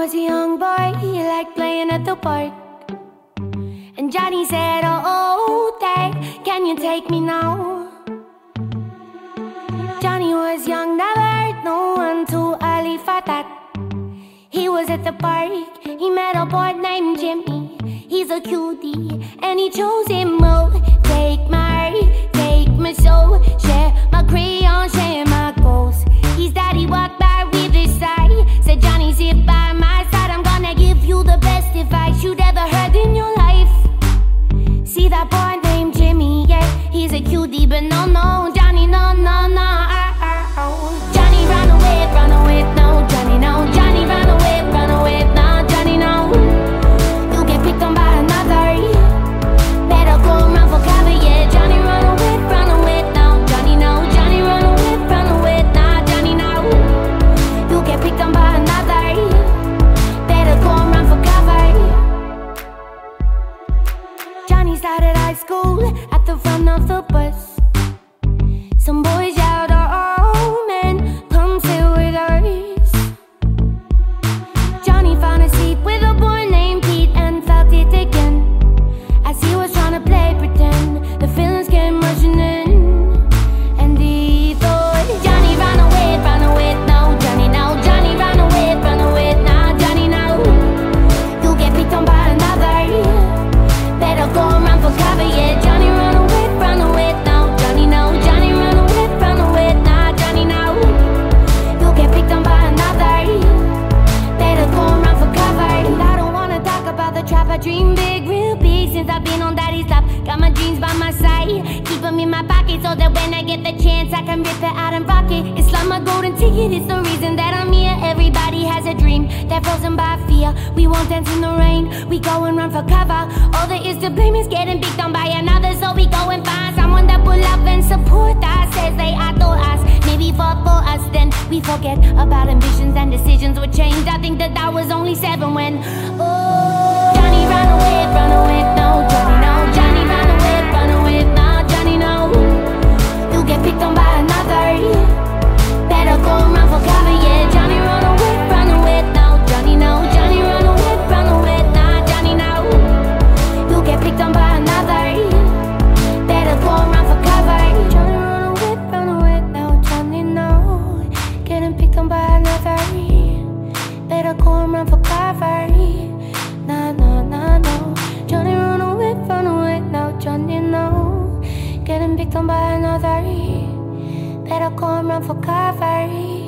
Was a young boy, he liked playing at the park. And Johnny said, Oh, Dad, can you take me now? Johnny was young, never no one too early for that. He was at the park, he met a boy named Jimmy. He's a cutie, and he chose him. Oh, high school at the front of the bus. Some boys in my pocket so that when I get the chance, I can rip it out and rock it. It's like my golden ticket, it's the reason that I'm here. Everybody has a dream, they're frozen by fear. We won't dance in the rain, we go and run for cover. All there is to blame is getting picked on by another, so we go and find someone that will love and support us. Says they adore us, maybe fought for us, then we forget about ambitions and decisions Better go and run for cover. Nah, nah, nah, no. Johnny run away, run away, now, Johnny, no. Getting picked on by another. Better and run for cover.